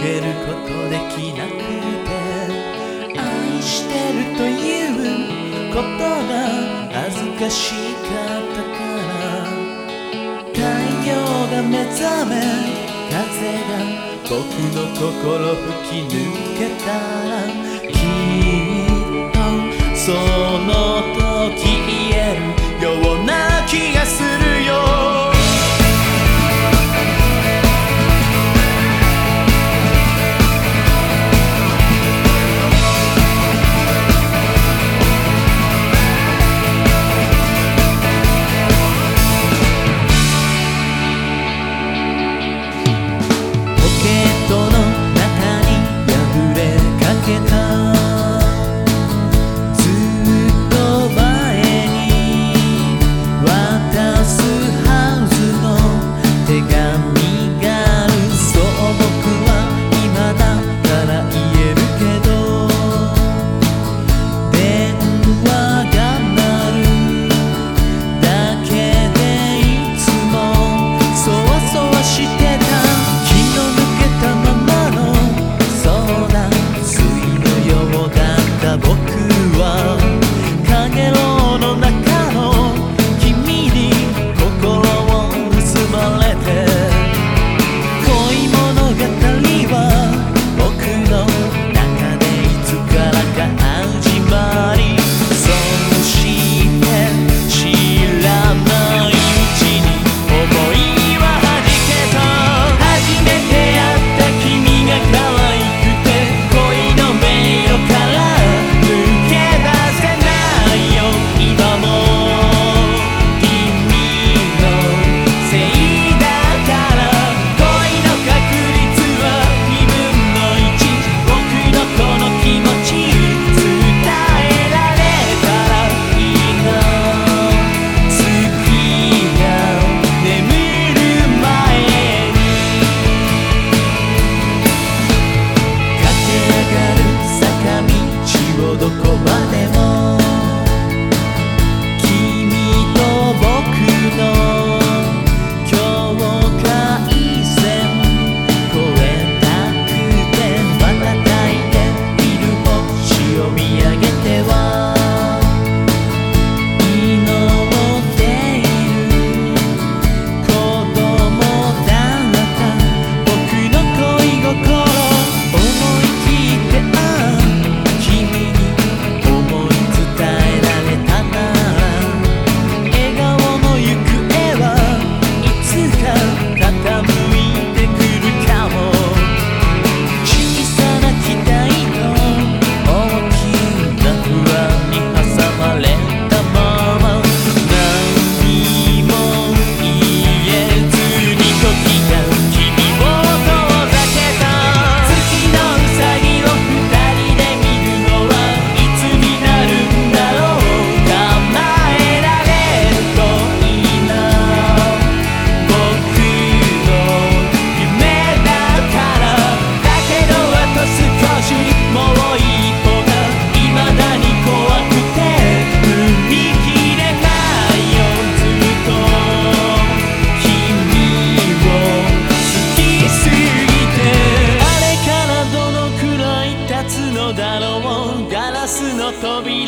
けることできなくて愛してるということが恥ずかしかったから。太陽が目覚め風が僕の心吹き抜けたらきっとその時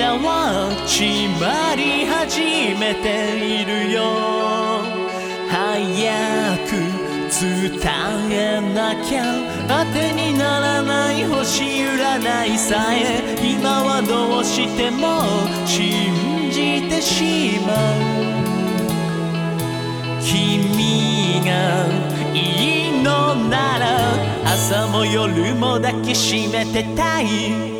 涙はちまり始めているよ。早く伝えなきゃ当てにならない星占いさえ。今はどうしても信じてしまう。君がいいのなら朝も夜も抱きしめてたい。